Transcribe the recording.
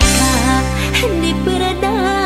maka Hindi berada